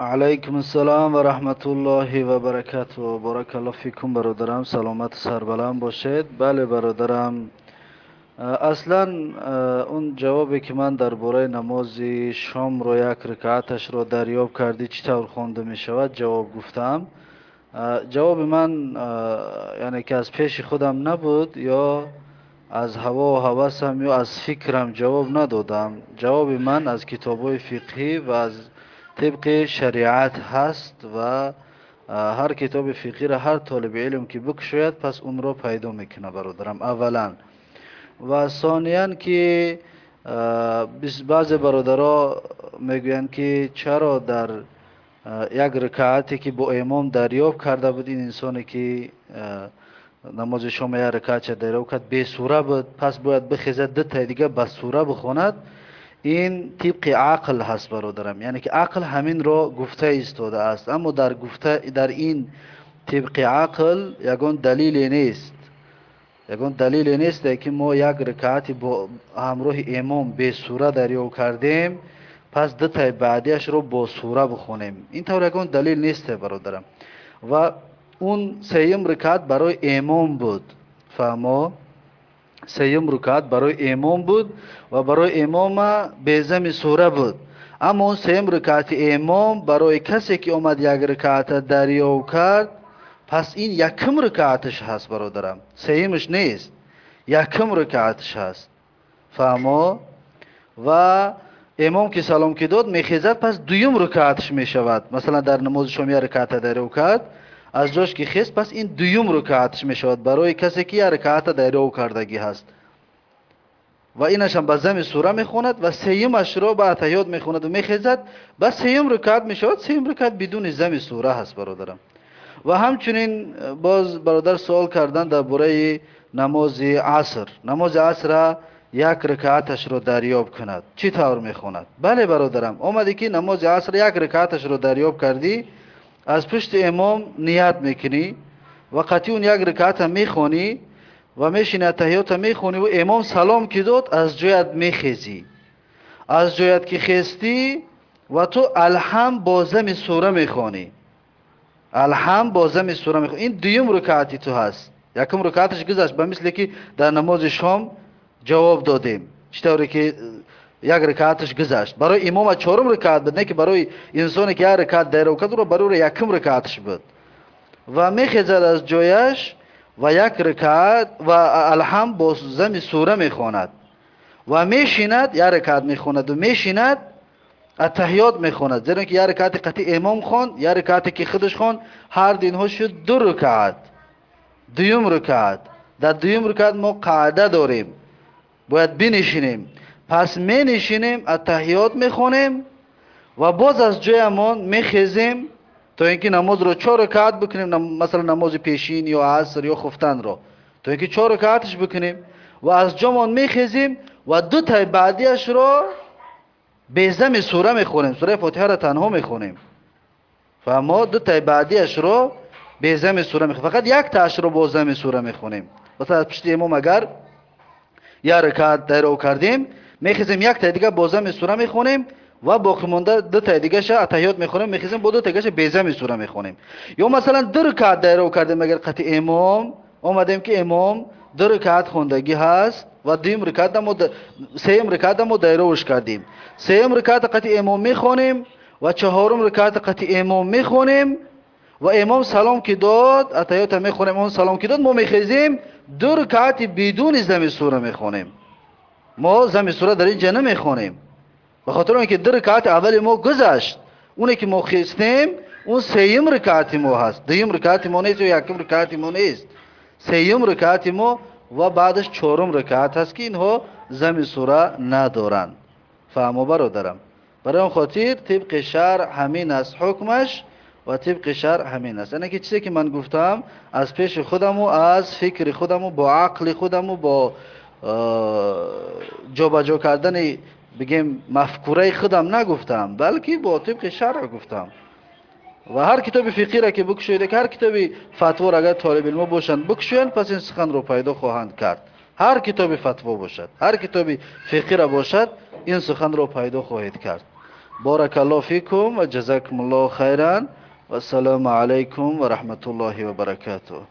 علیکم السلام و رحمت الله و برکاته. و بارک الله فیکم برادرم. سلامت سربلند باشید. بله برادرم. اصلا اون جوابی که من درباره نماز شام رو یک رکعتش رو دریاب کردی چطور خوانده می شود؟ جواب گفتم. جواب من یعنی که از پیش خودم نبود یا از هوا و هوسم یا از فکرم جواب ندادم. جواب من از کتاب های فقهی و از طبق شریعت هست و هر کتاب فقهی را هر طالب علم که بکشوید پس اون رو پیدا میکنه برادرم اولا و ثانیا که بعض برادرها میگویند که چرا در یک رکعتی که با امام دریاب کرده بود این انسانی که نماز شما یک رکعت دریاب کرد به سوره بود پس باید بخیزد دو تا دیگه به سوره بخواند ин тибқи ақл ҳаст бародарам. Яъне ки ақл ҳаминро гуфта истодааст аммо дар гуфта дар ин тибқи ақл ягон далиле нест. Ягон далиле несте ки мо як рикаати бо ҳамроҳи имом бесура дарё кардем пас ду таи баъдиашро бо сура бихонем ин тавр ягон далил несте бародарам. Ва он сеюм рикаат барои имом буд. Фаҳмо? برای امام بود فهمو سیم رکعت برای امام بود و برای امام بیزم سوره بود اما اون سیم رکعت امام برای کسی که اومد یک رکعت دریاب کرد پس این یکم رکعتش هست برادرم سیمش نیست یکم رکعتش هست فهمو و امام که سلام که داد میخیزد پس دویم رکعتش میشود مثلا در نماز شما یک رکعت دریاب کرد аз ҷош ки хест пас ин дуюм рукъатш мешавад барои касе ки як ракъата дарёв кардагӣ ҳаст. Ва инашам ба зами сура мехонад ва сеюмашро ба атаҳиёт мехонад ва мехезад ба сеюм рукъат мешавад. Сеюм рукъат бидуни зами сура ҳаст бародарам. Ва ҳамчунин боз бародар суол кардан дар бораи намози аср. Намози асра як ракъаташро дарёб кунад. Чӣ тавр мехонад? Бале бародарам омаде ки намози аср як ракъаташро дарёб кардӣ? аз пишти имом ният мекунӣ ва қатъи он як рикъата мехонӣ ва мешини аттаҳиёта мехонӣ ва имом салом ки дод аз ҷоят мехезӣ. аз ҷоят ки хестӣ ва ту алҳам бозами сура мехонӣ. алҳам бозами сура мехонӣ. ин дуюм рикъати ту ҳаст. якум рикъаташ гузашт ба мисле ки дар намози шом ҷавоб додем. чӣ тавре ки як ракааташ гузашт. Барои имома чорум ракаат буд не ки барои инсоне ки як ракаат дайров кард ӯро барои ӯро якум ракааташ буд. Ва мехезад аз ҷояш ва як ракаат ва алҳам бо зами сура мехонад. Ва мешинад як ракаат мехонад ва мешинад аттаҳиёт мехонад. Зеро ки як ракаати қатъи имом хон як ракаате ки худаш хон ҳарду инҳо шуд ду ракаат дуюм ракаат дар дуюм ракаат мо қаъда дорем? Бояд бинишинем. پس می نشینیم اتحیات می‌خونیم و باز از جایمان میخیزیم تا اینکه نماز رو چهار رکعت بکنیم مثلا نماز پیشین یا عصر یا خفتن رو. تا اینکه چهار رکعتش بکنیم و از جامان میخیزیم و دو تای بعدیش رو به زم سوره می‌خونیم سوره فاتحه رو تنها می‌خونیم فهمو دو تای بعدیش رو به زم سوره می‌خونیم فقط یک تاش رو با زم سوره می‌خونیم مثلا پشت امام اگر یا رکعت در کردیم мехезем як тая дига бозами сура мехонем ва боқимонда ду тая дигаша атаҳиёт мехонем. Мехезем бо ду таягаша безами сура мехонем. Ё масалан ду рукат дайро кардем агар қатъи имом омадем ки имом ду рукат хондагӣ ҳаст ва дуюм рукатамо сеюм рукатамо дайроваш кардем. Сеюм руката қатъи имом мехонем ва чаҳорум руката қатъи имом мехонем ва имом салом ки дод атаҳиёта мехонем он салом ки дод мо мехезем ду рукати бидуни зами сура мехонем. ما زم سوره در اینجا نمیخونیم به خاطر اینکه در رکعت اول ما گذشت اونی که ما خیستیم اون سیم رکعت ما هست دویم رکعت ما نیست و یکم رکعت ما نیست سیم رکعت ما و بعدش چهارم رکعت هست که اینها زم سوره ندارند فهمو برادرم برای اون خاطر طبق شرع همین است حکمش و طبق شرع همین است یعنی که چیزی که من گفتم از پیش خودم و از فکر خودم و با عقل خودم و با Э, ҷобаҷо кардани бигем мафкураи худам нагуфтам балки бо тибқи шаръ гуфтам. Ва ҳар китоби фиқира ки бикушоед ҳар китоби фатвор агар толибилмо бошанд бикушоянд пас ин суханро пайдо хоҳанд кард. Ҳар китоби фатво бошад ҳар китоби фиқира бошад ин суханро пайдо хоҳед кард. Баракаллоҳ фикум ва ҷазакумуллоҳ хайран вассалому алайкум ва раҳматуллоҳи ва баракатуҳ